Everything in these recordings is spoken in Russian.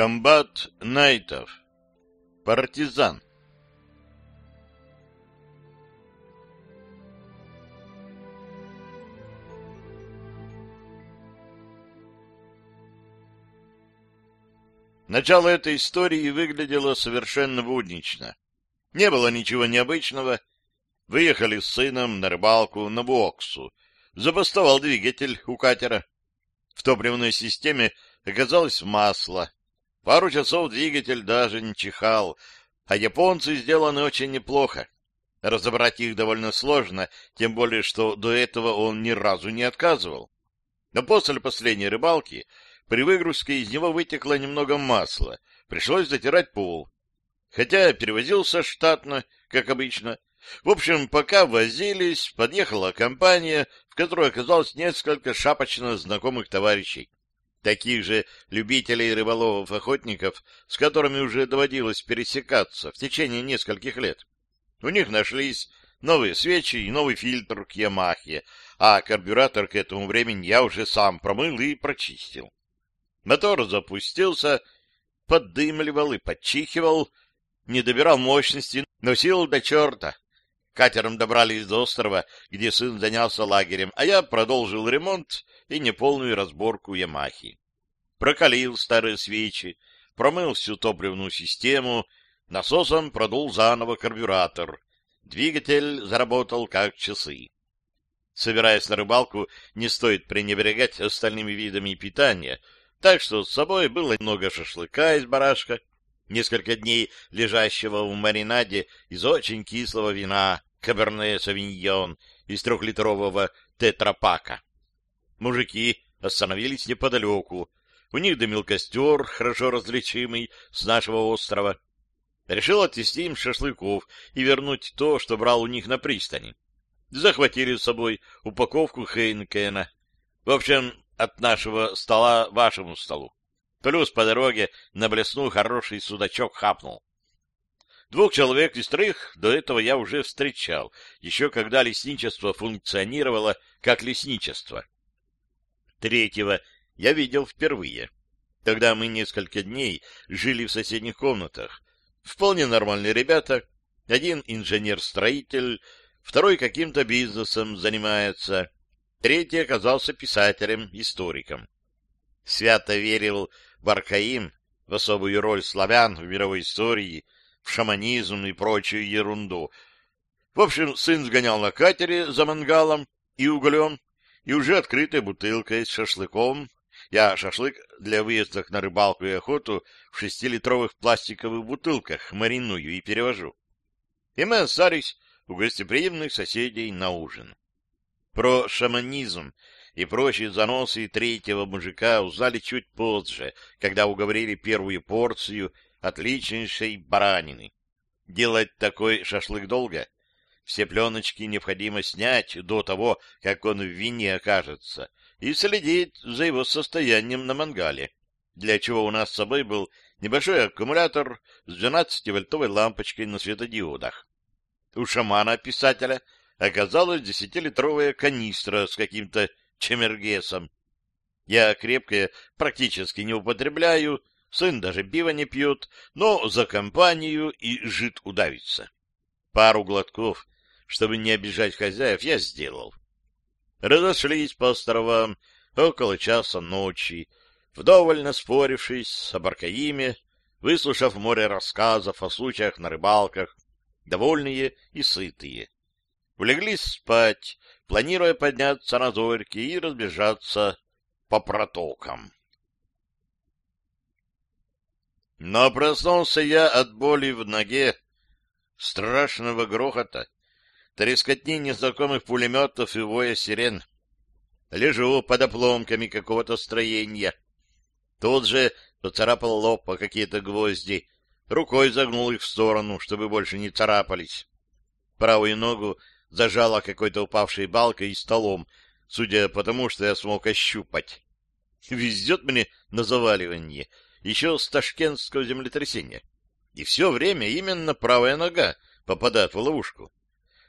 Комбат Найтов. Партизан. Начало этой истории выглядело совершенно буднично. Не было ничего необычного. Выехали с сыном на рыбалку на Буоксу. Забастовал двигатель у катера. В топливной системе оказалось масло. Пару часов двигатель даже не чихал, а японцы сделаны очень неплохо. Разобрать их довольно сложно, тем более, что до этого он ни разу не отказывал. Но после последней рыбалки при выгрузке из него вытекло немного масла, пришлось затирать пол. Хотя перевозился штатно, как обычно. В общем, пока возились, подъехала компания, в которой оказалось несколько шапочно знакомых товарищей. Таких же любителей рыболовов-охотников, с которыми уже доводилось пересекаться в течение нескольких лет. У них нашлись новые свечи и новый фильтр к Ямахе, а карбюратор к этому времени я уже сам промыл и прочистил. Мотор запустился, поддымливал и подчихивал, не добирал мощности, но сил до черта. Катером добрались до острова, где сын занялся лагерем, а я продолжил ремонт и неполную разборку Ямахи. Прокалил старые свечи, промыл всю топливную систему, насосом продул заново карбюратор. Двигатель заработал как часы. Собираясь на рыбалку, не стоит пренебрегать остальными видами питания — так что с собой было много шашлыка из барашка, несколько дней лежащего в маринаде из очень кислого вина Каберне Савиньон из трехлитрового тетрапака. Мужики остановились неподалеку. У них дымил костер, хорошо различимый с нашего острова. Решил отвезти им шашлыков и вернуть то, что брал у них на пристани. Захватили с собой упаковку Хейнкена. В общем, от нашего стола вашему столу. Плюс по дороге на блесну хороший судачок хапнул. Двух человек из трех до этого я уже встречал, еще когда лесничество функционировало как лесничество. Третьего я видел впервые. Тогда мы несколько дней жили в соседних комнатах. Вполне нормальные ребята. Один инженер-строитель, второй каким-то бизнесом занимается. Третий оказался писателем-историком. Свято верил в Аркаим, в особую роль славян в мировой истории, в шаманизм и прочую ерунду. В общем, сын сгонял на катере за мангалом и углем, и уже открытой бутылкой с шашлыком. Я шашлык для выездов на рыбалку и охоту в шестилитровых пластиковых бутылках мариную и перевожу. И мы остались у гостеприимных соседей на ужин. Про шаманизм и прочие заносы третьего мужика узнали чуть позже, когда уговорили первую порцию отличнейшей баранины. Делать такой шашлык долго. Все пленочки необходимо снять до того, как он в вине окажется, и следить за его состоянием на мангале, для чего у нас с собой был небольшой аккумулятор с 12-вольтовой лампочкой на светодиодах. У шамана-писателя — оказалась десятилитровая канистра с каким-то чемергесом. Я крепкое практически не употребляю, сын даже пива не пьет, но за компанию и жид удавится. Пару глотков, чтобы не обижать хозяев, я сделал. Разошлись по островам около часа ночи, вдоволь наспорившись с Абаркаиме, выслушав море рассказов о случаях на рыбалках, довольные и сытые улеглись спать, планируя подняться на зорьки и разбежаться по протокам. Но проснулся я от боли в ноге, страшного грохота, трескотни незнакомых пулеметов и воя сирен. Лежу под опломками какого-то строения. Тут же поцарапал лоб по какие-то гвозди, рукой загнул их в сторону, чтобы больше не царапались. Правую ногу зажала какой-то упавшей балкой и столом, судя по тому, что я смог ощупать. Везет мне на заваливание, еще с ташкентского землетрясения. И все время именно правая нога попадает в ловушку.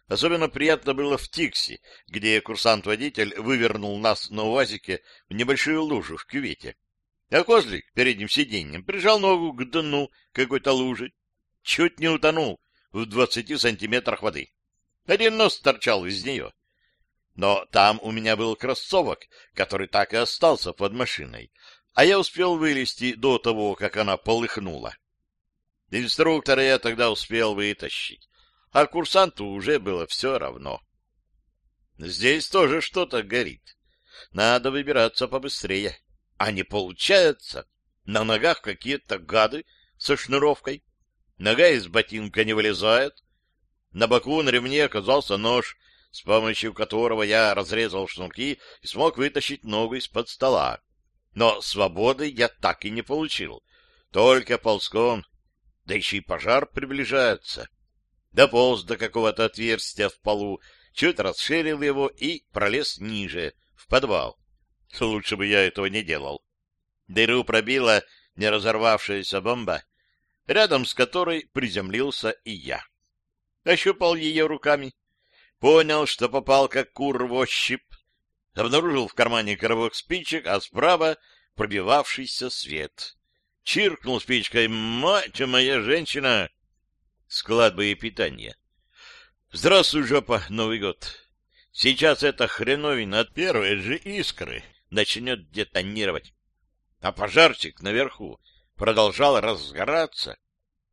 Особенно приятно было в Тикси, где курсант-водитель вывернул нас на УАЗике в небольшую лужу в кювете. А козлик передним сиденьем прижал ногу к дну какой-то лужи. Чуть не утонул в двадцати сантиметрах воды. Один нос торчал из нее. Но там у меня был кроссовок, который так и остался под машиной, а я успел вылезти до того, как она полыхнула. Инструктора я тогда успел вытащить, а курсанту уже было все равно. Здесь тоже что-то горит. Надо выбираться побыстрее. А не получается. На ногах какие-то гады со шнуровкой. Нога из ботинка не вылезает. На боку на ремне оказался нож, с помощью которого я разрезал шнурки и смог вытащить ногу из-под стола. Но свободы я так и не получил. Только ползком. Да еще и пожар приближается. Дополз до какого-то отверстия в полу, чуть расширил его и пролез ниже, в подвал. Лучше бы я этого не делал. Дыру пробила не разорвавшаяся бомба, рядом с которой приземлился и я. Ощупал ее руками, понял, что попал как кур в ощупь, обнаружил в кармане коробок спичек, а справа пробивавшийся свет. Чиркнул спичкой «Мать моя женщина!» Склад боепитания. Здравствуй, жопа, Новый год. Сейчас эта хреновина от первой же искры начнет детонировать. А пожарчик наверху продолжал разгораться.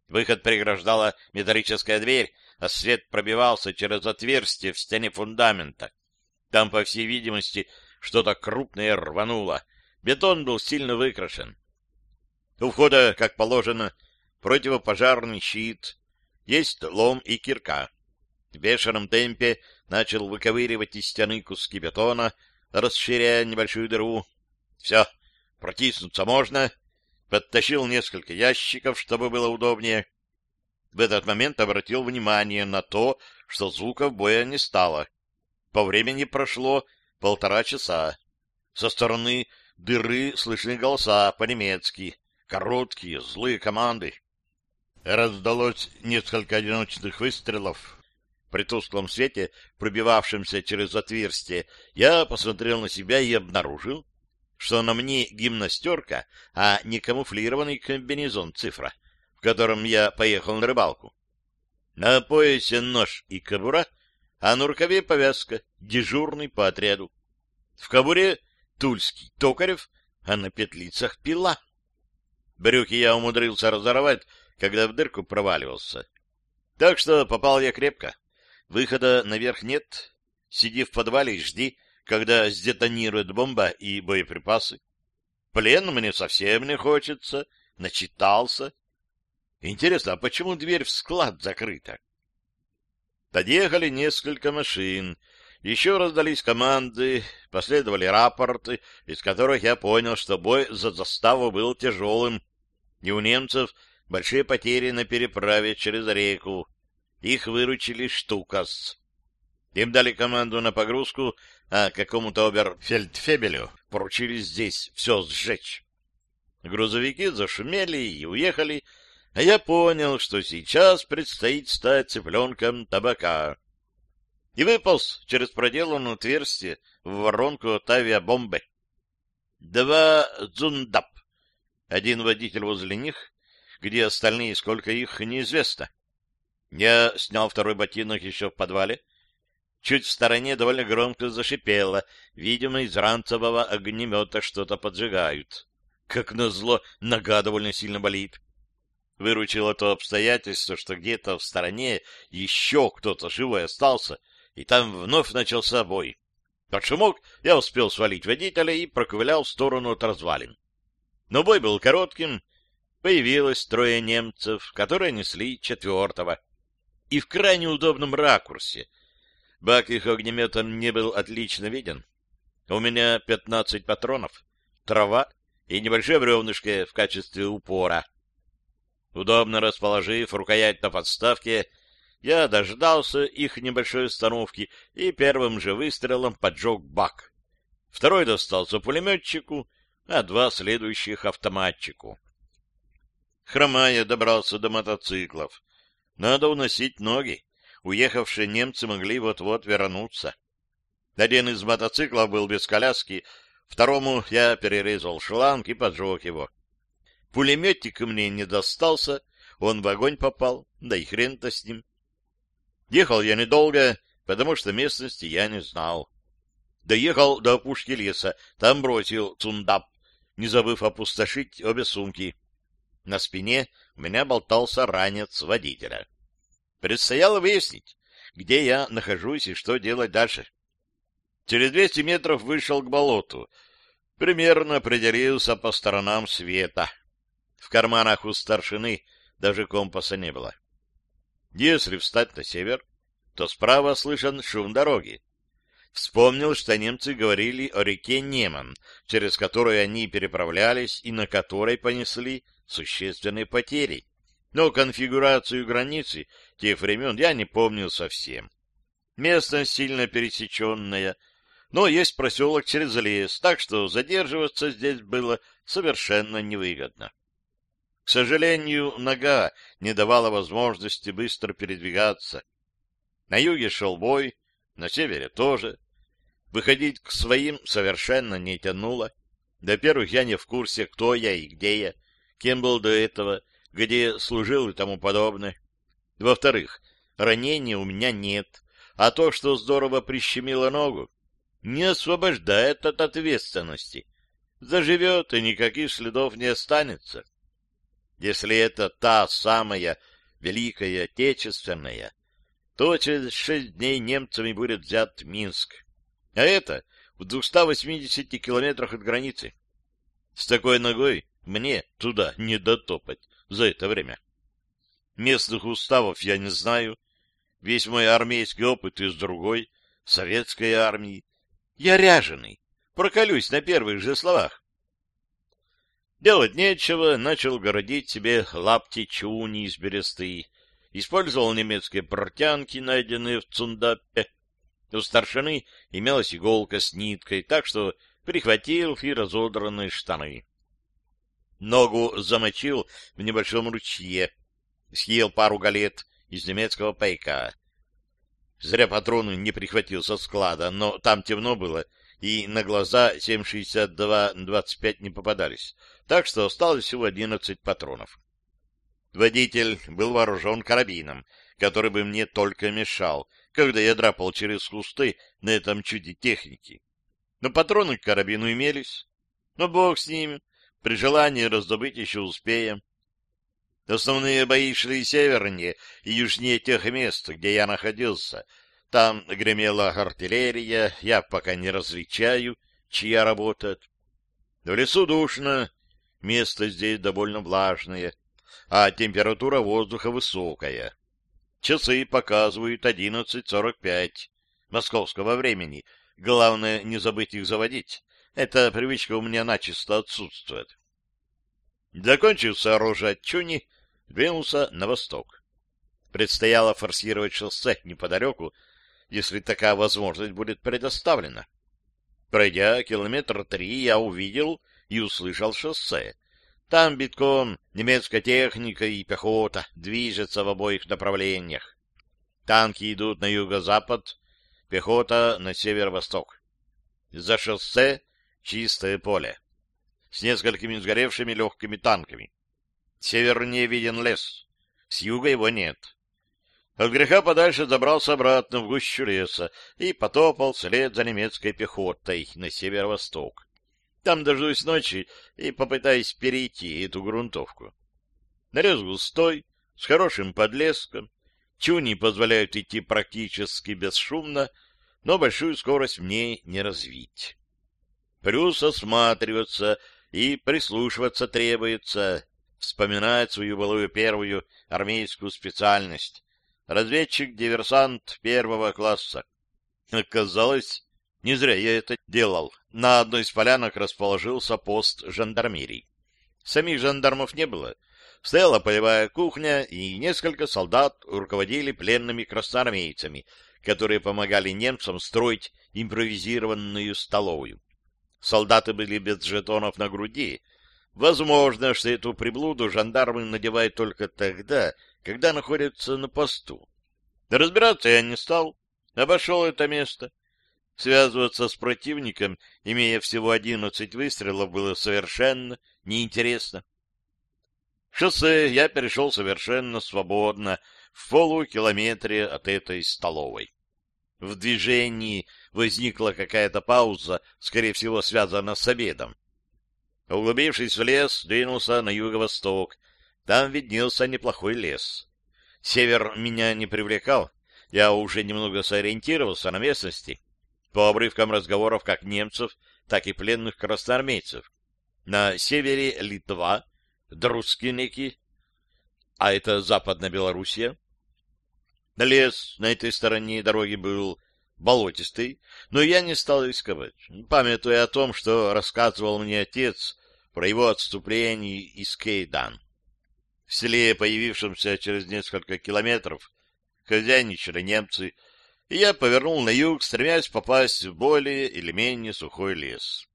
Выход преграждала металлическая дверь, а свет пробивался через отверстие в стене фундамента. Там, по всей видимости, что-то крупное рвануло. Бетон был сильно выкрашен. У входа, как положено, противопожарный щит, есть лом и кирка. В бешеном темпе начал выковыривать из стены куски бетона, расширяя небольшую дыру. Все, протиснуться можно. Подтащил несколько ящиков, чтобы было удобнее. В этот момент обратил внимание на то, что звуков боя не стало. По времени прошло полтора часа. Со стороны дыры слышны голоса по-немецки, короткие, злые команды. Раздалось несколько одиночных выстрелов. При тусклом свете, пробивавшемся через отверстие, я посмотрел на себя и обнаружил, что на мне гимнастерка, а не камуфлированный комбинезон цифра, в котором я поехал на рыбалку. На поясе нож и кобура, а на рукаве повязка, дежурный по отряду. В кобуре тульский токарев, а на петлицах пила. Брюки я умудрился разорвать, когда в дырку проваливался. Так что попал я крепко. Выхода наверх нет. Сиди в подвале и жди, когда сдетонирует бомба и боеприпасы. Плен мне совсем не хочется, начитался. Интересно, а почему дверь в склад закрыта? Подъехали несколько машин, еще раздались команды, последовали рапорты, из которых я понял, что бой за заставу был тяжелым, и у немцев большие потери на переправе через реку. Их выручили штукас. Им дали команду на погрузку, а какому-то оберфельдфебелю поручили здесь все сжечь. Грузовики зашумели и уехали, а я понял, что сейчас предстоит стать цыпленком табака. И выполз через проделанное отверстие в воронку от авиабомбы. Два зундап. Один водитель возле них, где остальные, сколько их, неизвестно. Я снял второй ботинок еще в подвале. Чуть в стороне довольно громко зашипело. Видимо, из ранцевого огнемета что-то поджигают. Как назло, нога довольно сильно болит. Выручило то обстоятельство, что где-то в стороне еще кто-то живой остался, и там вновь начался бой. Под шумок я успел свалить водителя и проковылял в сторону от развалин. Но бой был коротким. Появилось трое немцев, которые несли четвертого и в крайне удобном ракурсе. Бак их огнеметом не был отлично виден. У меня пятнадцать патронов, трава и небольшое бревнышко в качестве упора. Удобно расположив рукоять на подставке, я дождался их небольшой остановки и первым же выстрелом поджег бак. Второй достался пулеметчику, а два следующих автоматчику. Хромая добрался до мотоциклов. Надо уносить ноги. Уехавшие немцы могли вот-вот вернуться. Один из мотоциклов был без коляски, Второму я перерезал шланг и поджег его. Пулеметик мне не достался, он в огонь попал, да и хрен-то с ним. Ехал я недолго, потому что местности я не знал. Доехал до опушки леса, там бросил цундап, не забыв опустошить обе сумки. На спине у меня болтался ранец водителя. Предстояло выяснить, где я нахожусь и что делать дальше. Через двести метров вышел к болоту. Примерно определился по сторонам света. В карманах у старшины даже компаса не было. Если встать на север, то справа слышен шум дороги. Вспомнил, что немцы говорили о реке Неман, через которую они переправлялись и на которой понесли существенные потери. Но конфигурацию границы тех времен я не помнил совсем. Местность сильно пересеченная, но есть проселок через лес, так что задерживаться здесь было совершенно невыгодно. К сожалению, нога не давала возможности быстро передвигаться. На юге шел бой, на севере тоже. Выходить к своим совершенно не тянуло. До первых я не в курсе, кто я и где я, кем был до этого, где служил и тому подобное. Во-вторых, ранения у меня нет, а то, что здорово прищемило ногу, не освобождает от ответственности. Заживет, и никаких следов не останется. Если это та самая Великая Отечественная, то через шесть дней немцами будет взят Минск. А это в 280 километрах от границы. С такой ногой мне туда не дотопать за это время. Местных уставов я не знаю. Весь мой армейский опыт из другой, советской армии. Я ряженый. Проколюсь на первых же словах. Делать нечего, начал городить себе лапти чуни из бересты. Использовал немецкие портянки, найденные в Цундапе. У старшины имелась иголка с ниткой, так что прихватил и разодранные штаны. Ногу замочил в небольшом ручье. Съел пару галет из немецкого пайка. Зря патроны не прихватил со склада, но там темно было, и на глаза 7,62-25 не попадались, так что осталось всего 11 патронов. Водитель был вооружен карабином, который бы мне только мешал, когда я драпал через кусты на этом чуде техники. Но патроны к карабину имелись. Но бог с ними, при желании раздобыть еще успеем. Основные бои шли севернее и южнее тех мест, где я находился — там гремела артиллерия, я пока не различаю, чья работает. В лесу душно, место здесь довольно влажное, а температура воздуха высокая. Часы показывают 11.45 московского времени. Главное, не забыть их заводить. Эта привычка у меня начисто отсутствует. Закончив сооружать чуни, двинулся на восток. Предстояло форсировать шоссе неподалеку, если такая возможность будет предоставлена. Пройдя километр три, я увидел и услышал шоссе. Там битком немецкая техника и пехота движется в обоих направлениях. Танки идут на юго-запад, пехота на северо-восток. За шоссе чистое поле с несколькими сгоревшими легкими танками. Севернее виден лес, с юга его нет. От греха подальше забрался обратно в гущу леса и потопал вслед за немецкой пехотой на северо-восток. Там дождусь ночи и попытаюсь перейти эту грунтовку. Нарез густой, с хорошим подлеском. Чуни позволяют идти практически бесшумно, но большую скорость мне не развить. Плюс осматриваться и прислушиваться требуется, вспоминать свою былую первую армейскую специальность разведчик-диверсант первого класса. Оказалось, не зря я это делал. На одной из полянок расположился пост жандармерии. Самих жандармов не было. Стояла полевая кухня, и несколько солдат руководили пленными красноармейцами, которые помогали немцам строить импровизированную столовую. Солдаты были без жетонов на груди. Возможно, что эту приблуду жандармы надевают только тогда, когда находятся на посту. Разбираться я не стал, обошел это место. Связываться с противником, имея всего одиннадцать выстрелов, было совершенно неинтересно. Шоссе я перешел совершенно свободно, в полукилометре от этой столовой. В движении возникла какая-то пауза, скорее всего, связанная с обедом. Углубившись в лес, двинулся на юго-восток. Там виднелся неплохой лес. Север меня не привлекал, я уже немного сориентировался на местности по обрывкам разговоров как немцев, так и пленных красноармейцев. На севере Литва, Друскинеки, а это Западная Белоруссия. Лес на этой стороне дороги был болотистый, но я не стал рисковать, памятуя о том, что рассказывал мне отец про его отступление из Кейдан. В селе, появившемся через несколько километров, хозяйничали немцы, и я повернул на юг, стремясь попасть в более или менее сухой лес.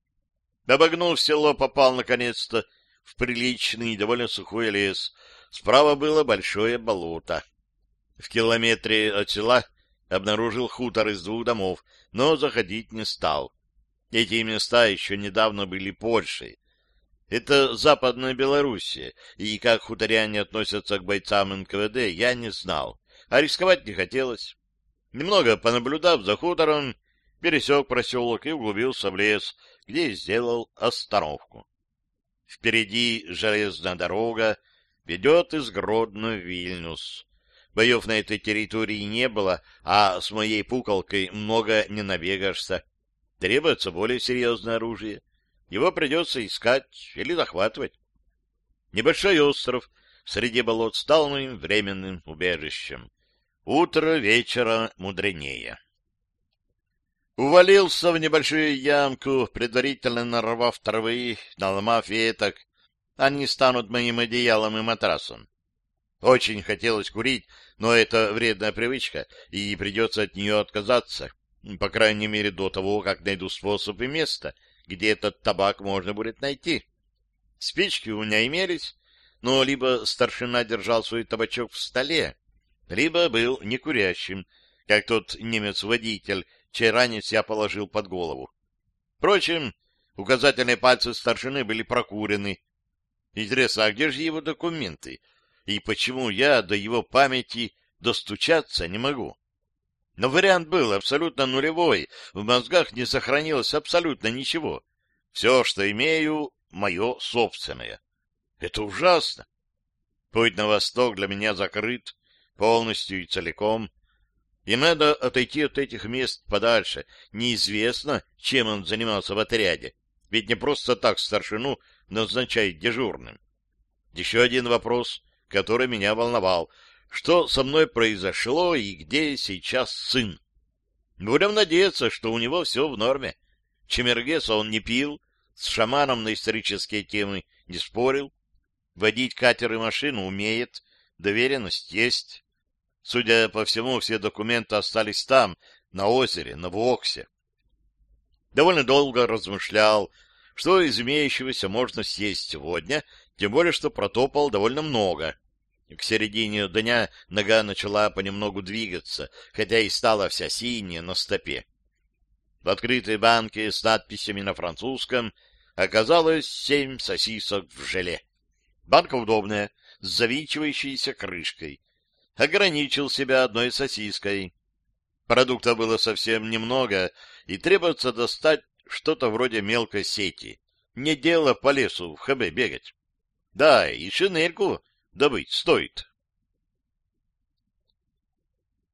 Обогнув село, попал наконец-то в приличный и довольно сухой лес. Справа было большое болото. В километре от села обнаружил хутор из двух домов, но заходить не стал. Эти места еще недавно были Польшей. Это Западная Белоруссия, и как хуторяне относятся к бойцам НКВД, я не знал, а рисковать не хотелось. Немного понаблюдав за хутором, пересек проселок и углубился в лес, где сделал остановку. Впереди железная дорога ведет из Гродно в Вильнюс. Боев на этой территории не было, а с моей пукалкой много не набегаешься. Требуется более серьезное оружие. Его придется искать или захватывать. Небольшой остров среди болот стал моим временным убежищем. Утро вечера мудренее. Увалился в небольшую ямку, предварительно нарвав травы, наломав веток. Они станут моим одеялом и матрасом. Очень хотелось курить, но это вредная привычка, и придется от нее отказаться, по крайней мере до того, как найду способ и место, где этот табак можно будет найти. Спички у меня имелись, но либо старшина держал свой табачок в столе, либо был некурящим, как тот немец-водитель, чей ранец я положил под голову. Впрочем, указательные пальцы старшины были прокурены. Интересно, а где же его документы? И почему я до его памяти достучаться не могу? Но вариант был абсолютно нулевой, в мозгах не сохранилось абсолютно ничего. Все, что имею, мое собственное. Это ужасно. Путь на восток для меня закрыт, полностью и целиком. И надо отойти от этих мест подальше. Неизвестно, чем он занимался в отряде. Ведь не просто так старшину назначает дежурным. Еще один вопрос, который меня волновал. Что со мной произошло и где сейчас сын? Будем надеяться, что у него все в норме. Чемергеса он не пил, с шаманом на исторические темы не спорил. Водить катер и машину умеет, доверенность есть. Судя по всему, все документы остались там, на озере, на Воксе. Довольно долго размышлял, что из имеющегося можно съесть сегодня, тем более, что протопал довольно много. К середине дня нога начала понемногу двигаться, хотя и стала вся синяя на стопе. В открытой банке с надписями на французском оказалось семь сосисок в желе. Банка удобная, с завинчивающейся крышкой ограничил себя одной сосиской. Продукта было совсем немного, и требуется достать что-то вроде мелкой сети. Не дело по лесу в ХБ бегать. Да, и шинельку добыть стоит.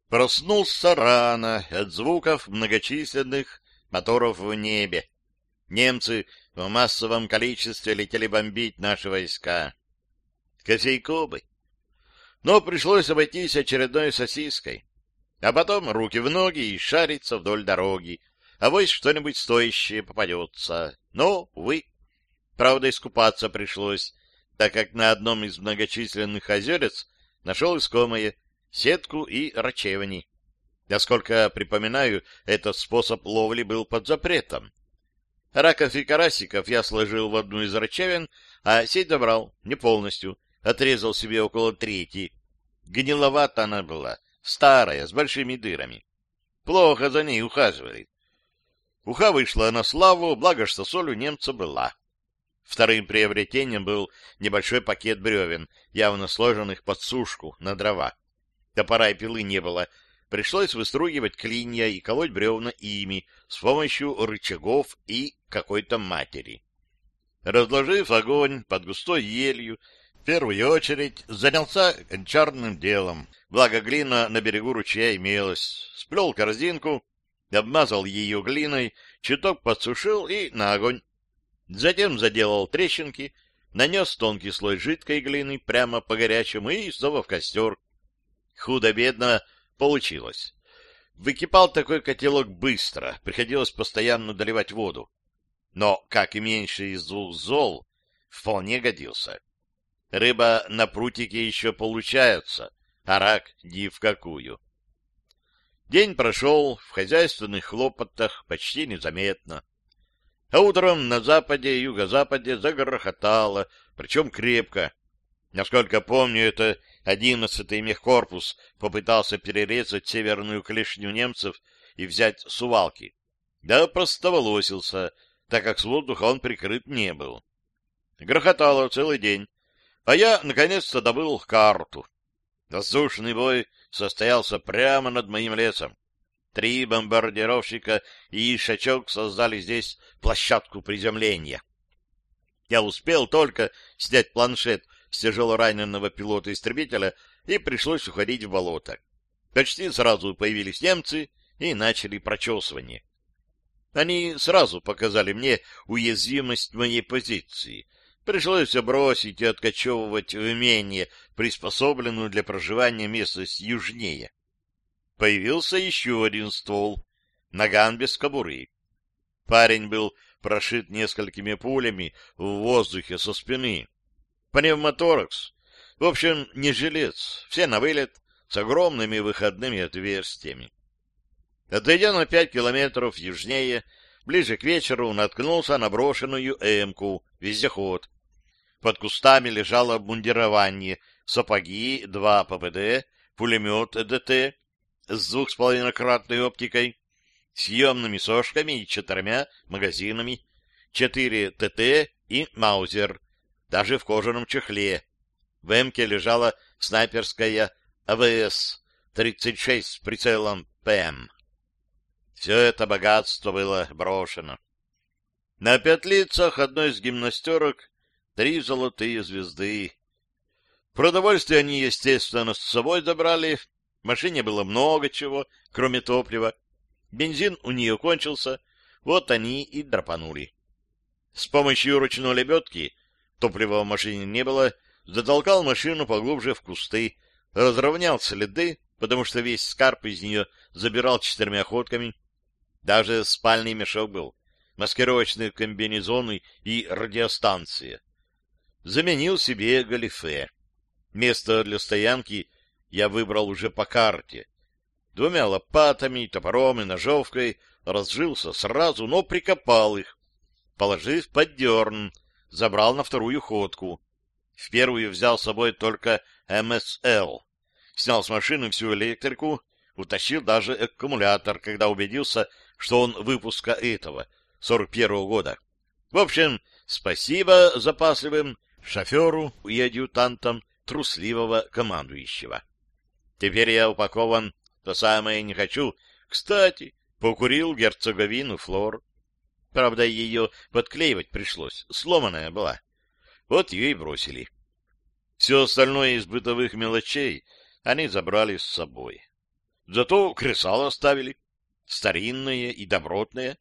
Проснулся рано от звуков многочисленных моторов в небе. Немцы в массовом количестве летели бомбить наши войска. Кофейку бы, но пришлось обойтись очередной сосиской. А потом руки в ноги и шариться вдоль дороги. А вось что-нибудь стоящее попадется. Но, увы. Правда, искупаться пришлось, так как на одном из многочисленных озерец нашел искомое сетку и рачевани. Насколько припоминаю, этот способ ловли был под запретом. Раков и карасиков я сложил в одну из рачевин, а сеть добрал, не полностью, отрезал себе около трети. Гниловата она была, старая, с большими дырами. Плохо за ней ухаживали. Уха вышла на славу, благо что соль у немца была. Вторым приобретением был небольшой пакет бревен, явно сложенных под сушку на дрова. Топора и пилы не было, пришлось выстругивать клинья и колоть бревна ими с помощью рычагов и какой-то матери. Разложив огонь под густой елью, в первую очередь занялся гончарным делом. Благо глина на берегу ручья имелась. Сплел корзинку, обмазал ее глиной, чуток подсушил и на огонь. Затем заделал трещинки, нанес тонкий слой жидкой глины прямо по горячему и снова в костер. Худо-бедно получилось. Выкипал такой котелок быстро, приходилось постоянно доливать воду. Но, как и меньше из двух зол, вполне годился. Рыба на прутике еще получается, а рак ни в какую. День прошел в хозяйственных хлопотах почти незаметно. А утром на западе и юго-западе загрохотало, причем крепко. Насколько помню, это одиннадцатый мехкорпус попытался перерезать северную клешню немцев и взять сувалки. Да простоволосился, так как с воздуха он прикрыт не был. Грохотало целый день, а я, наконец-то, добыл карту. Воздушный бой состоялся прямо над моим лесом. Три бомбардировщика и Ишачок создали здесь площадку приземления. Я успел только снять планшет с тяжело раненого пилота-истребителя и пришлось уходить в болото. Почти сразу появились немцы и начали прочесывание. Они сразу показали мне уязвимость моей позиции. Пришлось бросить и откачевывать в менее приспособленную для проживания местность южнее. Появился еще один ствол, наган без кобуры. Парень был прошит несколькими пулями в воздухе со спины. Пневмоторакс. В общем, не жилец, все на вылет, с огромными выходными отверстиями. Отойдя на пять километров южнее, ближе к вечеру наткнулся на брошенную эмку, вездеход. Под кустами лежало обмундирование, сапоги, два ППД, пулемет ДТ с двух с половиной кратной оптикой, съемными сошками и четырьмя магазинами, четыре ТТ и Маузер, даже в кожаном чехле. В эмке лежала снайперская АВС-36 с прицелом ПМ. Все это богатство было брошено. На петлицах одной из гимнастерок три золотые звезды. Продовольствие они, естественно, с собой забрали. В машине было много чего, кроме топлива. Бензин у нее кончился, вот они и драпанули. С помощью ручной лебедки, топлива в машине не было, затолкал машину поглубже в кусты, разровнял следы, потому что весь скарб из нее забирал четырьмя ходками, даже спальный мешок был, маскировочные комбинезоны и радиостанция. Заменил себе галифе. Место для стоянки я выбрал уже по карте. Двумя лопатами, топором и ножовкой разжился сразу, но прикопал их. Положив под дерн, забрал на вторую ходку. В первую взял с собой только МСЛ. Снял с машины всю электрику, утащил даже аккумулятор, когда убедился, что он выпуска этого, 41-го года. В общем, спасибо запасливым шоферу и адъютантам трусливого командующего. Теперь я упакован, то самое не хочу. Кстати, покурил герцоговину Флор. Правда, ее подклеивать пришлось, сломанная была. Вот ее и бросили. Все остальное из бытовых мелочей они забрали с собой. Зато кресало оставили старинное и добротное.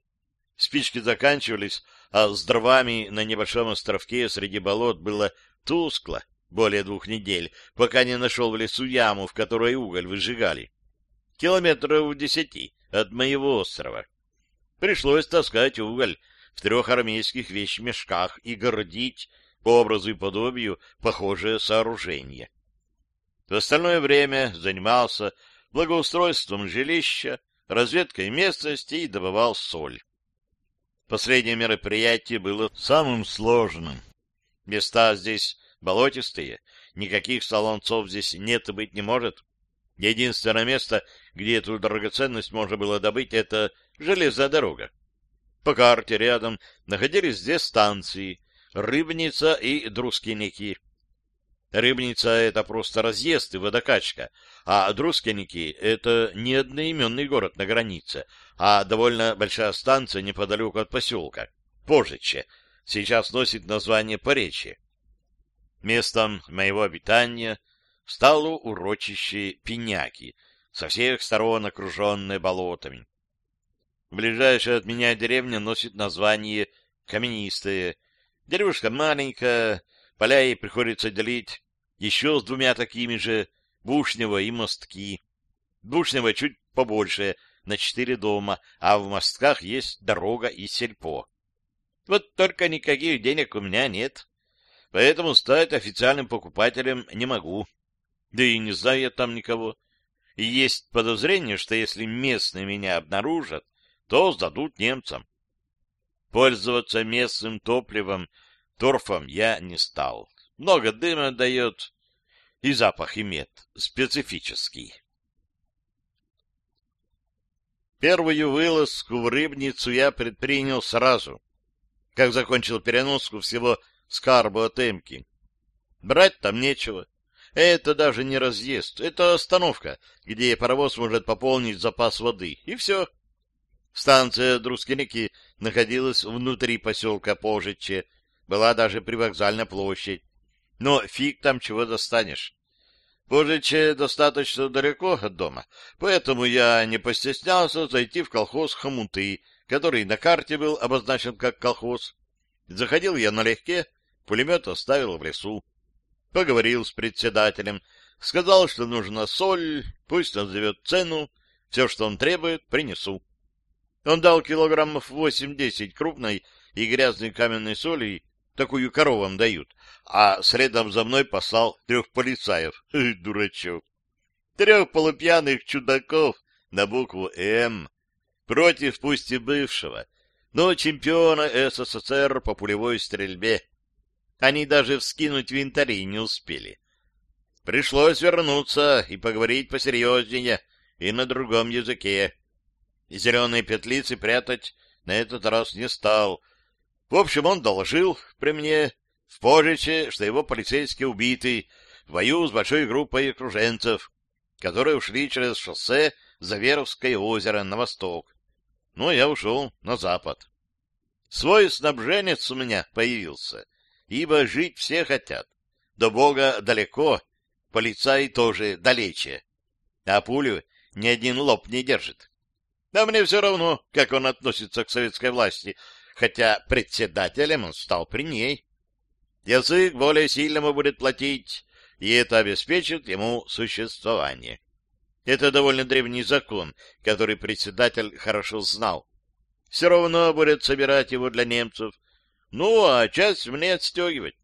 Спички заканчивались, а с дровами на небольшом островке среди болот было тускло более двух недель, пока не нашел в лесу яму, в которой уголь выжигали. Километров десяти от моего острова. Пришлось таскать уголь в трех армейских вещмешках и городить по образу и подобию похожее сооружение. В остальное время занимался благоустройством жилища, разведкой местности и добывал соль. Последнее мероприятие было самым сложным. Места здесь болотистые, никаких солонцов здесь нет и быть не может. Единственное место, где эту драгоценность можно было добыть, это железная дорога. По карте рядом находились две станции — Рыбница и Друскиники. Рыбница — это просто разъезд и водокачка, а Друскиники — это не одноименный город на границе, а довольно большая станция неподалеку от поселка, Пожиче, сейчас носит название Поречье. Местом моего обитания стало урочище Пеняки, со всех сторон окруженное болотами. Ближайшая от меня деревня носит название Каменистая. Деревушка маленькая, поля ей приходится делить еще с двумя такими же, Бушнево и Мостки. Бушнево чуть побольше, на четыре дома, а в Мостках есть дорога и сельпо. Вот только никаких денег у меня нет, поэтому стать официальным покупателем не могу. Да и не знаю я там никого. И есть подозрение, что если местные меня обнаружат, то сдадут немцам. Пользоваться местным топливом, торфом я не стал. Много дыма дает, и запах имеет специфический. Первую вылазку в рыбницу я предпринял сразу, как закончил переноску всего скарба от Эмки. Брать там нечего. Это даже не разъезд, это остановка, где паровоз может пополнить запас воды, и все. Станция Друскиники находилась внутри поселка Пожиче, была даже привокзальная площадь. Но фиг там чего достанешь. Пожиче достаточно далеко от дома, поэтому я не постеснялся зайти в колхоз Хомуты, который на карте был обозначен как колхоз. Заходил я налегке, пулемет оставил в лесу. Поговорил с председателем, сказал, что нужна соль, пусть назовет цену, все, что он требует, принесу. Он дал килограммов восемь-десять крупной и грязной каменной соли, такую коровам дают, а следом за мной послал трех полицаев. Дурачок. Трех полупьяных чудаков на букву «М» против пусть и бывшего, но чемпиона СССР по пулевой стрельбе. Они даже вскинуть винтари не успели. Пришлось вернуться и поговорить посерьезнее и на другом языке зеленые петлицы прятать на этот раз не стал. В общем, он доложил при мне в Пожиче, что его полицейские убиты в бою с большой группой окруженцев, которые ушли через шоссе Заверовское озеро на восток. Ну, я ушел на запад. Свой снабженец у меня появился, ибо жить все хотят. До Бога далеко, полицай тоже далече, а пулю ни один лоб не держит. Да мне все равно, как он относится к советской власти, хотя председателем он стал при ней. Язык более сильному будет платить, и это обеспечит ему существование. Это довольно древний закон, который председатель хорошо знал. Все равно будет собирать его для немцев, ну, а часть мне отстегивать.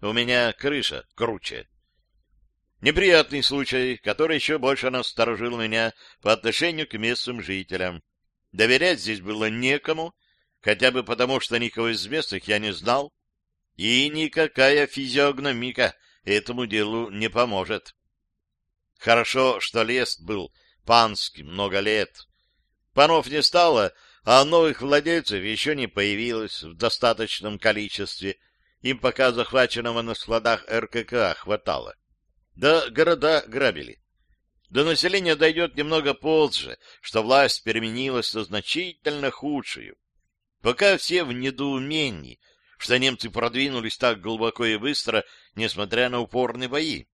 У меня крыша круче. Неприятный случай, который еще больше насторожил меня по отношению к местным жителям. Доверять здесь было некому, хотя бы потому, что никого из местных я не знал, и никакая физиогномика этому делу не поможет. Хорошо, что лес был панским много лет. Панов не стало, а новых владельцев еще не появилось в достаточном количестве. Им пока захваченного на складах РКК хватало. Да города грабили. До населения дойдет немного позже, что власть переменилась на значительно худшую. Пока все в недоумении, что немцы продвинулись так глубоко и быстро, несмотря на упорные бои.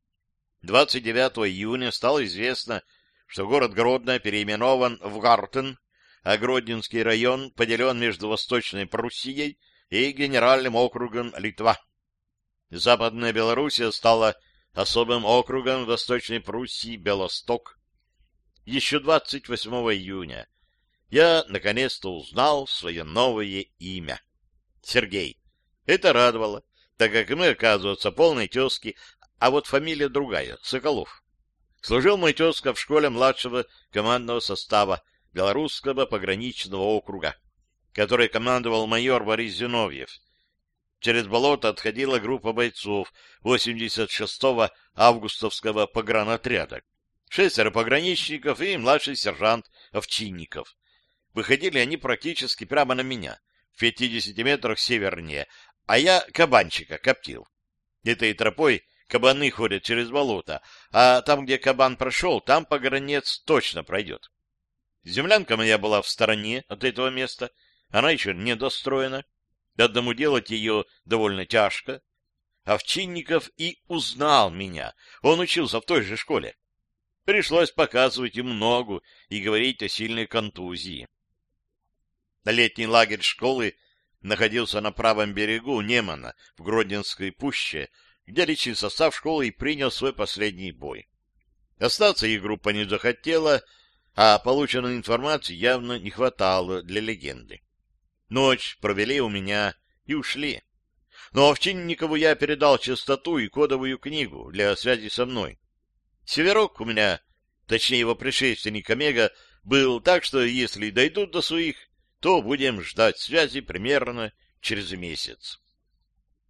29 июня стало известно, что город Гродно переименован в Гартен, а Гродненский район поделен между Восточной Пруссией и Генеральным округом Литва. Западная Белоруссия стала особым округом Восточной Пруссии Белосток. Еще 28 июня я наконец-то узнал свое новое имя — Сергей. Это радовало, так как мы, оказывается, полной тезки, а вот фамилия другая — Соколов. Служил мой тезка в школе младшего командного состава Белорусского пограничного округа, который командовал майор Борис Зиновьев, Через болото отходила группа бойцов 86-го августовского погранотряда. Шестеро пограничников и младший сержант Овчинников. Выходили они практически прямо на меня, в 50 метрах севернее, а я кабанчика коптил. Этой тропой кабаны ходят через болото, а там, где кабан прошел, там погранец точно пройдет. Землянка моя была в стороне от этого места, она еще не достроена. Одному делать ее довольно тяжко. Овчинников и узнал меня. Он учился в той же школе. Пришлось показывать ему ногу и говорить о сильной контузии. Летний лагерь школы находился на правом берегу Немана, в Гродненской пуще, где личный состав школы и принял свой последний бой. Остаться их группа не захотела, а полученной информации явно не хватало для легенды. Ночь провели у меня и ушли. Но Овчинникову я передал частоту и кодовую книгу для связи со мной. Северок у меня, точнее его предшественник Омега, был так, что если дойдут до своих, то будем ждать связи примерно через месяц.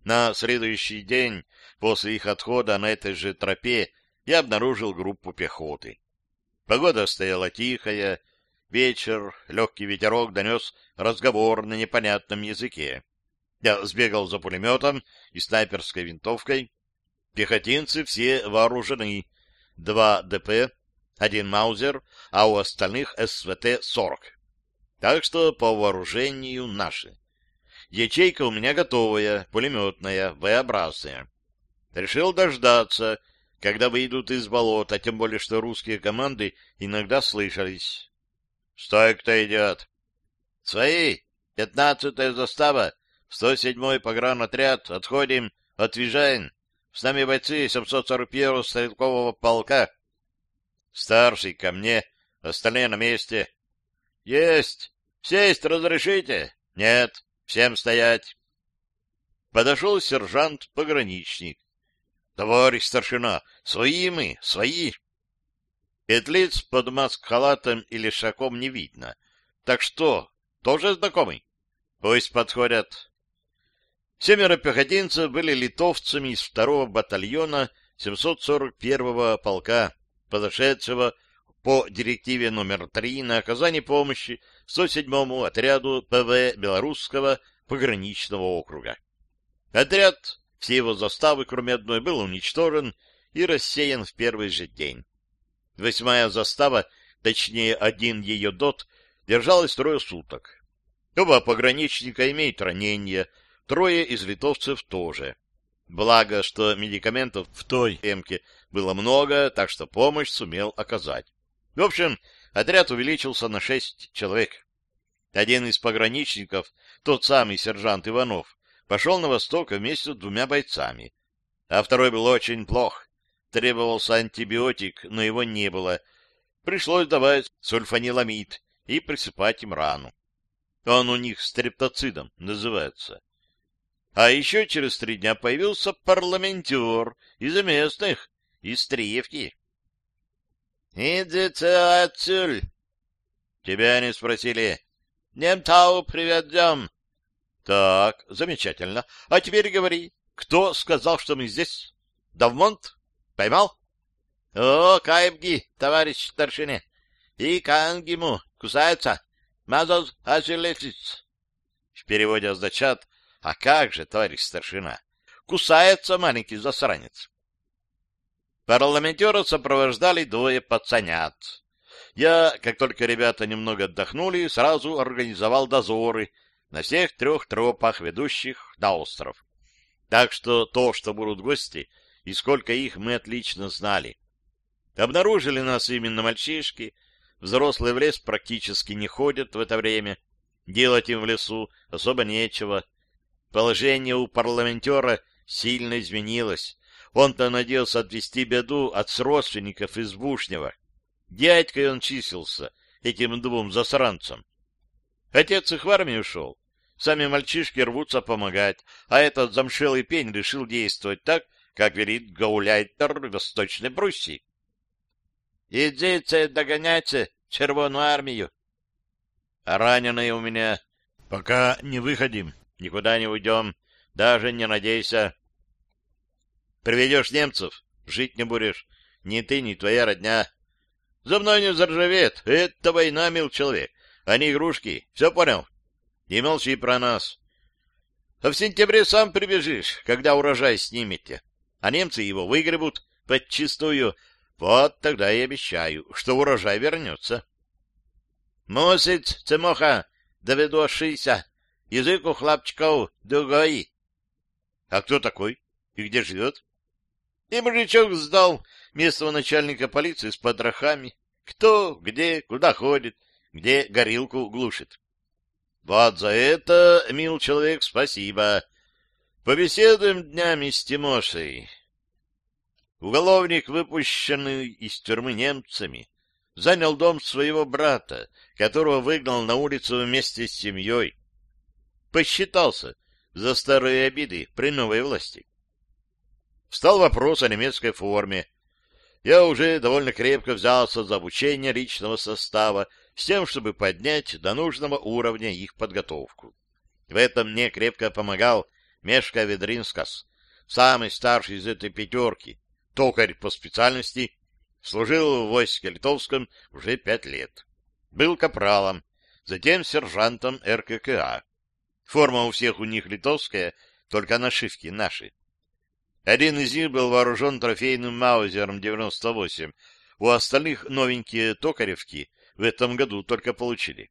На следующий день после их отхода на этой же тропе я обнаружил группу пехоты. Погода стояла тихая, вечер, легкий ветерок донес разговор на непонятном языке. Я сбегал за пулеметом и снайперской винтовкой. Пехотинцы все вооружены. Два ДП, один Маузер, а у остальных СВТ-40. Так что по вооружению наши. Ячейка у меня готовая, пулеметная, V-образная. Решил дождаться, когда выйдут из болота, тем более, что русские команды иногда слышались. Стойка-то идет. Свои, пятнадцатая застава, сто седьмой погранотряд, отходим, отъезжаем. С нами бойцы 741-го стрелкового полка. Старший ко мне, остальные на месте. Есть. Сесть разрешите? Нет. Всем стоять. Подошел сержант-пограничник. Товарищ старшина, свои мы, свои. Петлиц под маск-халатом или шаком не видно. Так что, тоже знакомый? Пусть подходят. Семеро пехотинцев были литовцами из второго батальона 741-го полка, подошедшего по директиве номер 3 на оказание помощи 107-му отряду ПВ Белорусского пограничного округа. Отряд, все его заставы, кроме одной, был уничтожен и рассеян в первый же день. Восьмая застава, точнее один ее дот, держалась трое суток. Оба пограничника имеют ранения, трое из литовцев тоже. Благо, что медикаментов в той эмке было много, так что помощь сумел оказать. В общем, отряд увеличился на шесть человек. Один из пограничников, тот самый сержант Иванов, пошел на восток вместе с двумя бойцами. А второй был очень плох. Требовался антибиотик, но его не было. Пришлось давать сульфаниламид и присыпать им рану. Он у них стрептоцидом называется. А еще через три дня появился парламентер из местных, из Триевки. — Идите отсюль! — Тебя не спросили. — Немтау приведем. — Так, замечательно. А теперь говори, кто сказал, что мы здесь? Давмонт? Поймал? — О, кайбги, товарищ старшине. И кангиму кусается. Мазоз ажелефиц. В переводе означает «А как же, товарищ старшина?» Кусается маленький засранец. Парламентера сопровождали двое пацанят. Я, как только ребята немного отдохнули, сразу организовал дозоры на всех трех тропах, ведущих на остров. Так что то, что будут гости, и сколько их, мы отлично знали. Обнаружили нас именно мальчишки, взрослые в лес практически не ходят в это время, делать им в лесу особо нечего. Положение у парламентера сильно изменилось. Он-то надеялся отвести беду от родственников из Бушнева. Дядькой он числился, этим двум засранцам. Отец их в армию ушел. Сами мальчишки рвутся помогать, а этот замшелый пень решил действовать так, как велит гауляйтер Восточной Пруссии. «Идите, догоняйте червоную армию!» а «Раненые у меня. Пока не выходим, никуда не уйдем, даже не надейся. Приведешь немцев, жить не будешь, ни ты, ни твоя родня. За мной не заржавеет, это война, мил человек. Они игрушки. Все понял? И молчи про нас. А в сентябре сам прибежишь, когда урожай снимете. А немцы его выгребут подчистую. Вот тогда и обещаю, что урожай вернется. Мусить, цемоха, доведошися. Язык у хлопчиков другой. А кто такой? И где живет? И мужичок сдал местного начальника полиции с подрохами. Кто, где, куда ходит, где горилку глушит. Вот за это, мил человек, спасибо. Побеседуем днями с Тимошей. Уголовник, выпущенный из тюрьмы немцами, занял дом своего брата, которого выгнал на улицу вместе с семьей. Посчитался за старые обиды при новой власти. Встал вопрос о немецкой форме. Я уже довольно крепко взялся за обучение личного состава с тем, чтобы поднять до нужного уровня их подготовку. В этом мне крепко помогал Мешка Ведринскас, самый старший из этой пятерки, токарь по специальности, служил в войске литовском уже пять лет. Был капралом, затем сержантом РККА. Форма у всех у них литовская, только нашивки наши. Один из них был вооружен трофейным Маузером 98, у остальных новенькие токаревки в этом году только получили.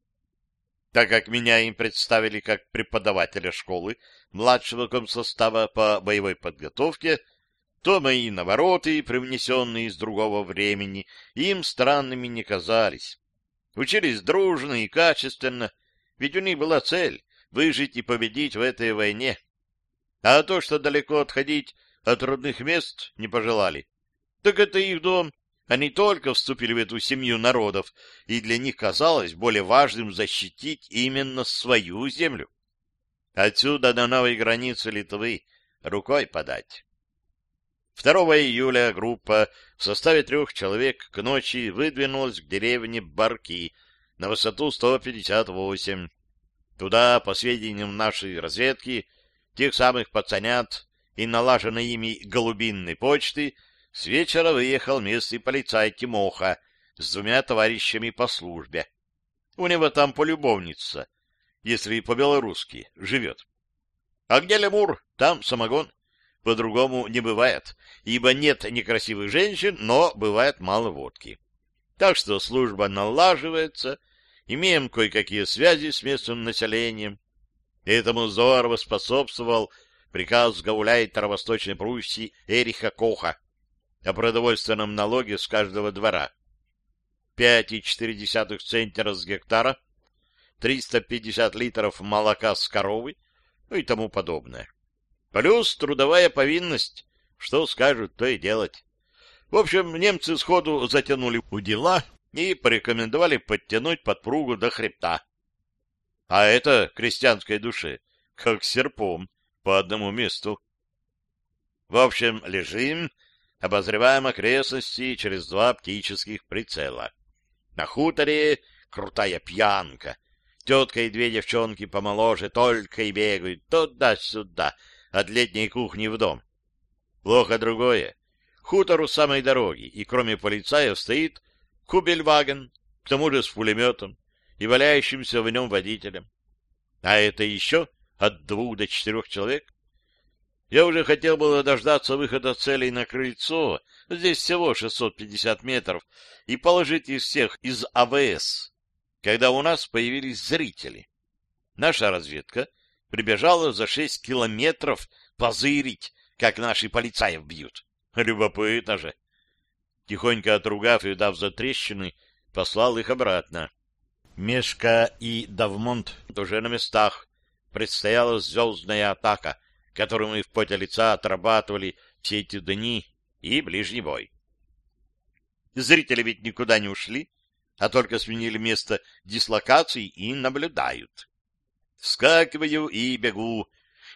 Так как меня им представили как преподавателя школы младшего комсостава по боевой подготовке, то мои навороты, привнесенные из другого времени, им странными не казались. Учились дружно и качественно, ведь у них была цель — выжить и победить в этой войне. А то, что далеко отходить от родных мест не пожелали, так это их дом, они только вступили в эту семью народов, и для них казалось более важным защитить именно свою землю. Отсюда до новой границы Литвы рукой подать. 2 июля группа в составе трех человек к ночи выдвинулась к деревне Барки на высоту 158. Туда, по сведениям нашей разведки, тех самых пацанят и налаженной ими голубинной почты, с вечера выехал местный полицай Тимоха с двумя товарищами по службе. У него там полюбовница, если по-белорусски, живет. А где лемур, там самогон. По-другому не бывает, ибо нет некрасивых женщин, но бывает мало водки. Так что служба налаживается, имеем кое-какие связи с местным населением. Этому здорово способствовал приказ гауляйтера Восточной Пруссии Эриха Коха о продовольственном налоге с каждого двора. 5,4 центнера с гектара, 350 литров молока с коровы, ну и тому подобное. Плюс трудовая повинность. Что скажут, то и делать. В общем, немцы сходу затянули у дела и порекомендовали подтянуть подпругу до хребта. А это крестьянской душе, как серпом, по одному месту. В общем, лежим обозреваем окрестности через два оптических прицела. На хуторе крутая пьянка. Тетка и две девчонки помоложе только и бегают туда-сюда, от летней кухни в дом. Плохо другое. Хутор у самой дороги, и кроме полицаев стоит кубельваген, к тому же с пулеметом и валяющимся в нем водителем. А это еще от двух до четырех человек. Я уже хотел было дождаться выхода целей на крыльцо, здесь всего 650 метров, и положить из всех из АВС, когда у нас появились зрители. Наша разведка прибежала за шесть километров позырить, как наши полицаев бьют. Любопытно же. Тихонько отругав и дав за трещины, послал их обратно. Мешка и Давмонт уже на местах. Предстояла звездная атака, который мы в поте лица отрабатывали все эти дни, и ближний бой. Зрители ведь никуда не ушли, а только сменили место дислокации и наблюдают. Вскакиваю и бегу,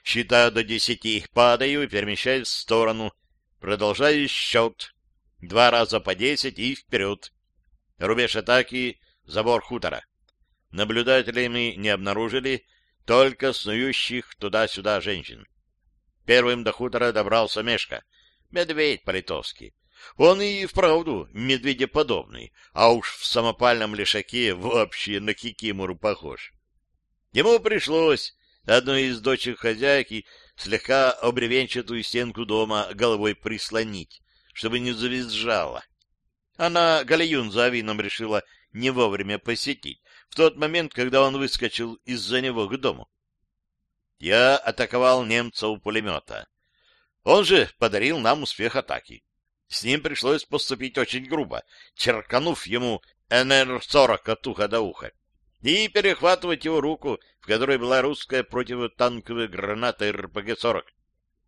считаю до десяти, падаю и перемещаюсь в сторону, продолжаю счет. Два раза по десять и вперед. Рубеж атаки — забор хутора. Наблюдателей мы не обнаружили, только снующих туда-сюда женщин. Первым до хутора добрался Мешка, медведь по-литовски. Он и вправду медведеподобный, а уж в самопальном лишаке вообще на кикимору похож. Ему пришлось одной из дочек хозяйки слегка обревенчатую стенку дома головой прислонить, чтобы не завизжала. Она Галиюн за авином решила не вовремя посетить, в тот момент, когда он выскочил из-за него к дому. Я атаковал немца у пулемета. Он же подарил нам успех атаки. С ним пришлось поступить очень грубо, черканув ему НР-40 от уха до уха, и перехватывать его руку, в которой была русская противотанковая граната РПГ-40,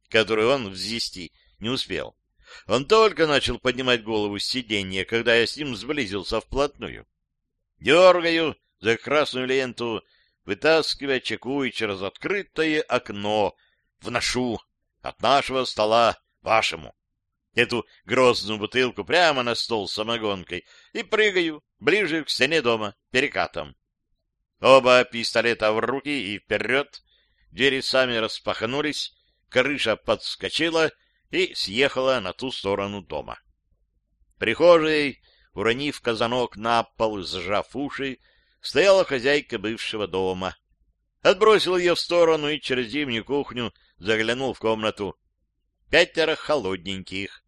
которую он взвести не успел. Он только начал поднимать голову с сиденья, когда я с ним сблизился вплотную. Дергаю за красную ленту, вытаскивая чеку через открытое окно, вношу от нашего стола вашему эту грозную бутылку прямо на стол с самогонкой и прыгаю ближе к стене дома перекатом. Оба пистолета в руки и вперед, двери сами распахнулись, крыша подскочила и съехала на ту сторону дома. В прихожей, уронив казанок на пол сжав уши, стояла хозяйка бывшего дома. Отбросил ее в сторону и через зимнюю кухню заглянул в комнату. Пятеро холодненьких,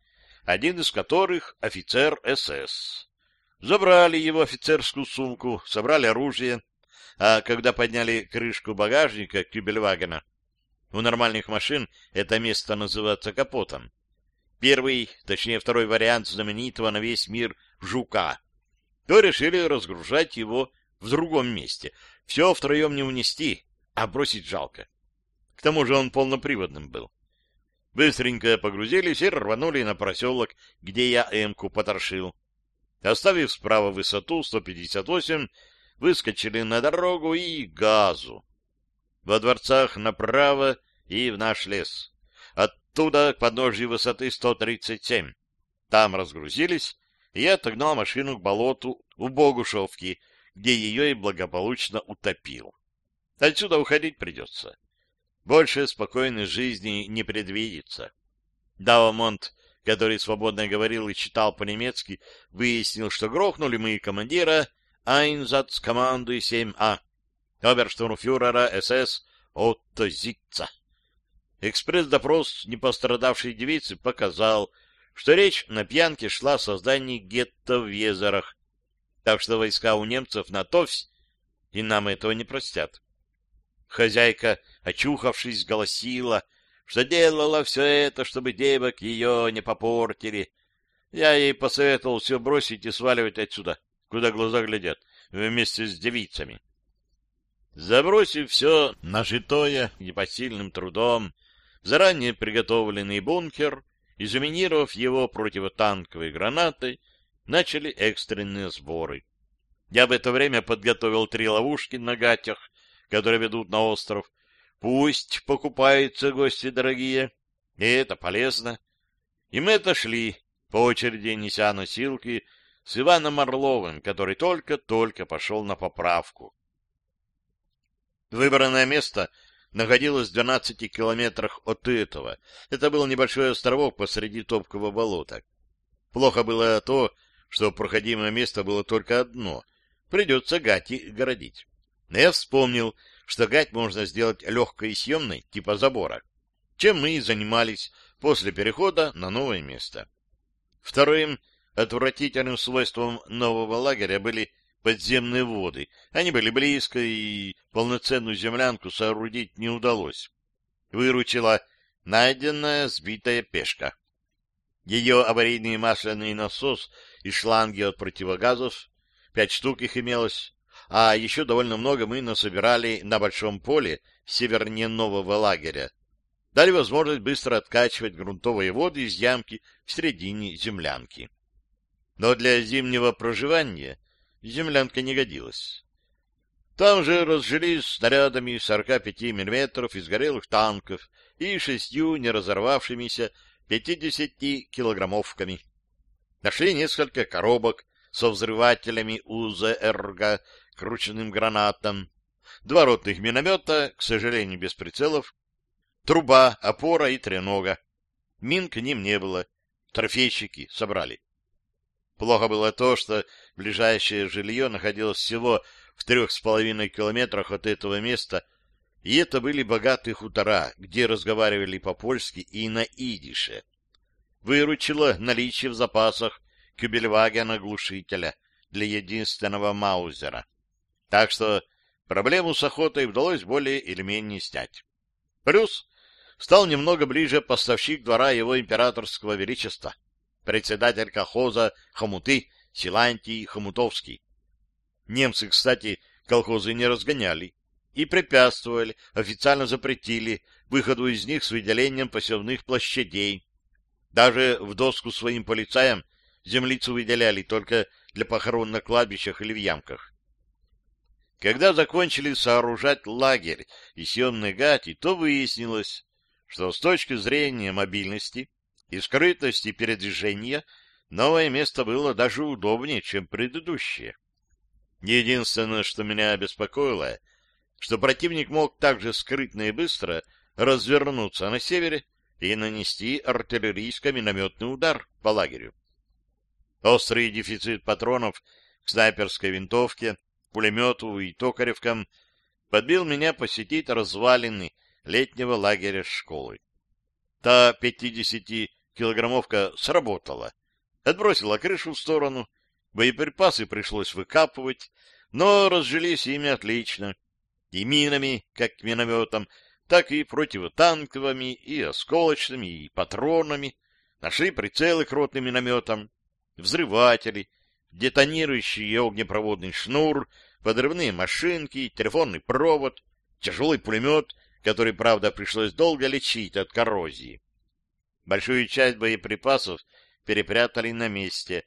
один из которых офицер СС. Забрали его офицерскую сумку, собрали оружие, а когда подняли крышку багажника Кюбельвагена, у нормальных машин это место называется капотом. Первый, точнее второй вариант знаменитого на весь мир «Жука», то решили разгружать его в другом месте. Все втроем не унести, а бросить жалко. К тому же он полноприводным был. Быстренько погрузились и рванули на проселок, где я эмку поторшил. Оставив справа высоту 158, выскочили на дорогу и газу во дворцах направо и в наш лес. Оттуда к подножью высоты 137. Там разгрузились, и я отогнал машину к болоту у Богушевки, где ее и благополучно утопил. Отсюда уходить придется. Больше спокойной жизни не предвидится. Даумонт, который свободно говорил и читал по-немецки, выяснил, что грохнули мы командира Айнзац команды 7А оберштурмфюрера СС Отто Зитца. Экспресс-допрос непострадавшей девицы показал, что речь на пьянке шла о создании гетто в Езерах, так что войска у немцев на Товсь, и нам этого не простят. Хозяйка, очухавшись, голосила, что делала все это, чтобы девок ее не попортили. Я ей посоветовал все бросить и сваливать отсюда, куда глаза глядят, вместе с девицами. Забросив все нажитое непосильным трудом, заранее приготовленный бункер и заминировав его противотанковой гранатой, начали экстренные сборы. Я в это время подготовил три ловушки на гатях, которые ведут на остров. Пусть покупаются гости дорогие, и это полезно. И мы отошли, по очереди неся носилки, с Иваном Орловым, который только-только пошел на поправку. Выбранное место находилось в 12 километрах от этого. Это был небольшой островок посреди топкого болота. Плохо было то, что проходимое место было только одно. Придется гати городить. Но я вспомнил, что гать можно сделать легкой и съемной, типа забора, чем мы и занимались после перехода на новое место. Вторым отвратительным свойством нового лагеря были подземные воды. Они были близко, и полноценную землянку соорудить не удалось. Выручила найденная сбитая пешка. Ее аварийный масляный насос и шланги от противогазов, пять штук их имелось, а еще довольно много мы насобирали на большом поле севернее нового лагеря. Дали возможность быстро откачивать грунтовые воды из ямки в середине землянки. Но для зимнего проживания землянка не годилась. Там же разжились снарядами 45 мм из горелых танков и шестью не разорвавшимися 50-килограммовками. Нашли несколько коробок со взрывателями УЗРГ, крученным гранатом, два ротных миномета, к сожалению, без прицелов, труба, опора и тренога. Мин к ним не было. трофейщики собрали. Плохо было то, что ближайшее жилье находилось всего в трех с половиной километрах от этого места, и это были богатые хутора, где разговаривали по-польски и на идише. Выручило наличие в запасах кюбельвагена-глушителя для единственного маузера. Так что проблему с охотой удалось более или менее снять. Плюс стал немного ближе поставщик двора его императорского величества, председатель колхоза Хомуты Силантий Хомутовский. Немцы, кстати, колхозы не разгоняли и препятствовали, официально запретили выходу из них с выделением посевных площадей. Даже в доску своим полицаям землицу выделяли только для похорон на кладбищах или в ямках. Когда закончили сооружать лагерь и съемные гати, то выяснилось, что с точки зрения мобильности и скрытности передвижения новое место было даже удобнее, чем предыдущее. Единственное, что меня беспокоило, что противник мог также скрытно и быстро развернуться на севере и нанести артиллерийско-минометный удар по лагерю. Острый дефицит патронов к снайперской винтовке пулемету и токаревкам, подбил меня посетить развалины летнего лагеря школы. Та 50-килограммовка сработала, отбросила крышу в сторону, боеприпасы пришлось выкапывать, но разжились ими отлично, и минами, как минометом, так и противотанковыми, и осколочными, и патронами, нашли прицелы к ротным минометам, взрыватели, детонирующий огнепроводный шнур, подрывные машинки, телефонный провод, тяжелый пулемет, который, правда, пришлось долго лечить от коррозии. Большую часть боеприпасов перепрятали на месте,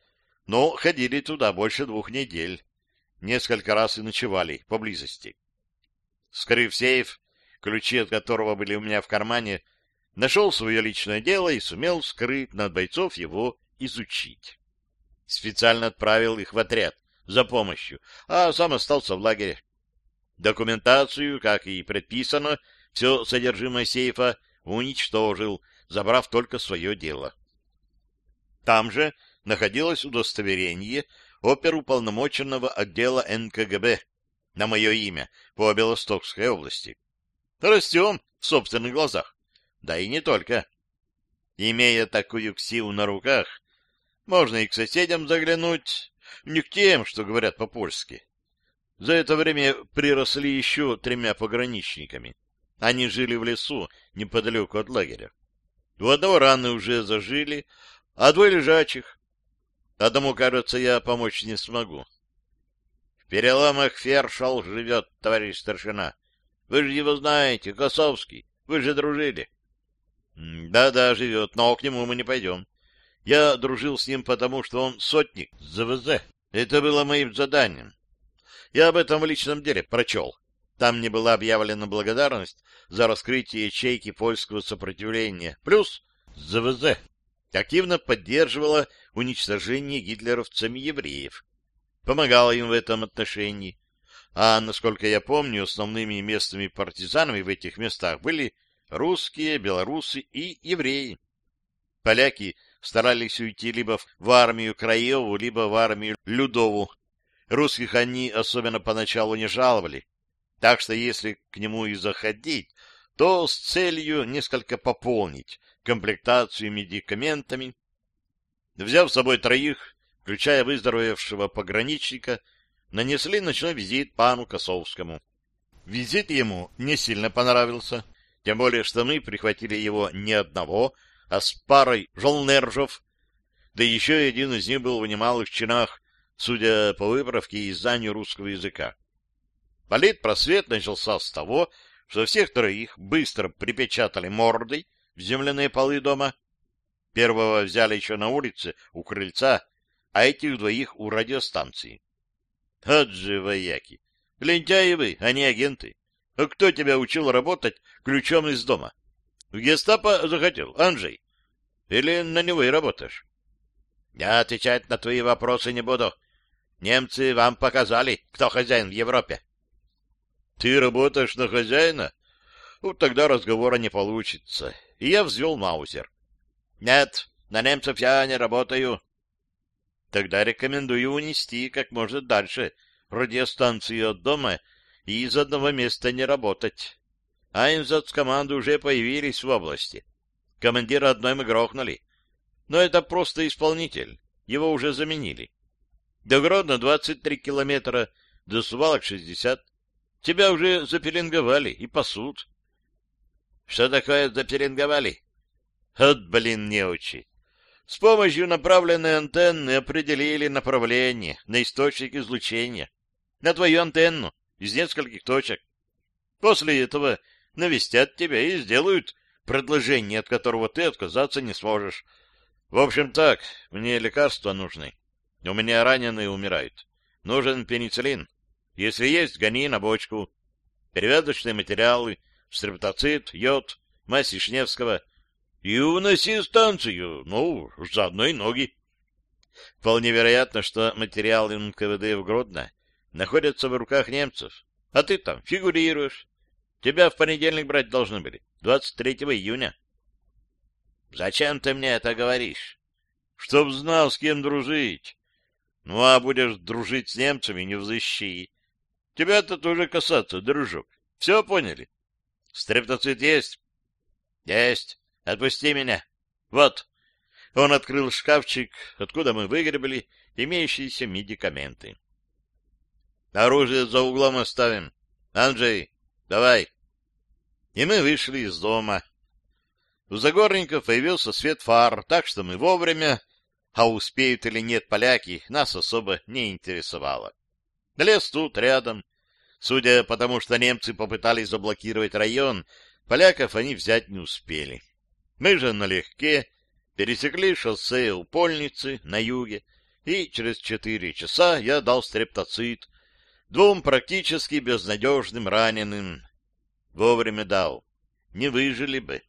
но ходили туда больше двух недель. Несколько раз и ночевали поблизости. Скрыв сейф, ключи от которого были у меня в кармане, нашел свое личное дело и сумел скрыть над бойцов его изучить специально отправил их в отряд за помощью, а сам остался в лагере. Документацию, как и предписано, все содержимое сейфа уничтожил, забрав только свое дело. Там же находилось удостоверение оперуполномоченного отдела НКГБ на мое имя по Белостокской области. Растем в собственных глазах. Да и не только. Имея такую ксиву на руках, можно и к соседям заглянуть, не к тем, что говорят по-польски. За это время приросли еще тремя пограничниками. Они жили в лесу, неподалеку от лагеря. У одного раны уже зажили, а двое лежачих. Одному, кажется, я помочь не смогу. В переломах Фершал живет, товарищ старшина. Вы же его знаете, Косовский. Вы же дружили. Да-да, живет, но к нему мы не пойдем. Я дружил с ним потому, что он сотник ЗВЗ. Это было моим заданием. Я об этом в личном деле прочел. Там мне была объявлена благодарность за раскрытие ячейки польского сопротивления. Плюс ЗВЗ активно поддерживала уничтожение гитлеровцами евреев. Помогала им в этом отношении. А, насколько я помню, основными местными партизанами в этих местах были русские, белорусы и евреи. Поляки старались уйти либо в армию Краеву, либо в армию Людову. Русских они особенно поначалу не жаловали, так что если к нему и заходить, то с целью несколько пополнить комплектацию медикаментами. Взяв с собой троих, включая выздоровевшего пограничника, нанесли ночной визит пану Косовскому. Визит ему не сильно понравился, тем более, что мы прихватили его не одного, а с парой жолнержов, да еще один из них был в немалых чинах, судя по выправке и знанию русского языка. Полит-просвет начался с того, что всех троих быстро припечатали мордой в земляные полы дома. Первого взяли еще на улице, у крыльца, а этих двоих у радиостанции. Же вояки! Лентяи вы, а не агенты. А кто тебя учил работать ключом из дома? В гестапо захотел, Анжей? Или на него и работаешь? Я отвечать на твои вопросы не буду. Немцы вам показали, кто хозяин в Европе. Ты работаешь на хозяина? Ну, тогда разговора не получится. И я взвел маузер. Нет, На немцев я не работаю. Тогда рекомендую унести как можно дальше радиостанцию от дома и из одного места не работать. Айнзац команды уже появились в области. Командира одной мы грохнули. Но это просто исполнитель. Его уже заменили. До Гродно 23 километра, до Сувалок 60. Тебя уже запеленговали и пасут. Что такое запеленговали? От, блин, неучи. С помощью направленной антенны определили направление на источник излучения. На твою антенну из нескольких точек. После этого навестят тебя и сделают предложение, от которого ты отказаться не сможешь. В общем так, мне лекарства нужны. У меня раненые умирают. Нужен пенициллин. Если есть, гони на бочку. Перевязочные материалы, стрептоцит, йод, мазь Вишневского. И уноси станцию, ну, заодно и ноги. Вполне вероятно, что материалы НКВД в Гродно находятся в руках немцев. А ты там фигурируешь. Тебя в понедельник брать должны были, 23 июня. Зачем ты мне это говоришь? Чтоб знал, с кем дружить. Ну, а будешь дружить с немцами, не взыщи. Тебя это тоже касаться, дружок. Все поняли? Стрептоцит есть? Есть. Отпусти меня. Вот. Он открыл шкафчик, откуда мы выгребли имеющиеся медикаменты. Оружие за углом оставим. Анджей, давай. И мы вышли из дома. У Загорников появился свет фар, так что мы вовремя а успеют или нет поляки, нас особо не интересовало. Лес тут, рядом. Судя по тому, что немцы попытались заблокировать район, поляков они взять не успели. Мы же налегке пересекли шоссе у Польницы на юге, и через четыре часа я дал стрептоцит двум практически безнадежным раненым. Вовремя дал. Не выжили бы.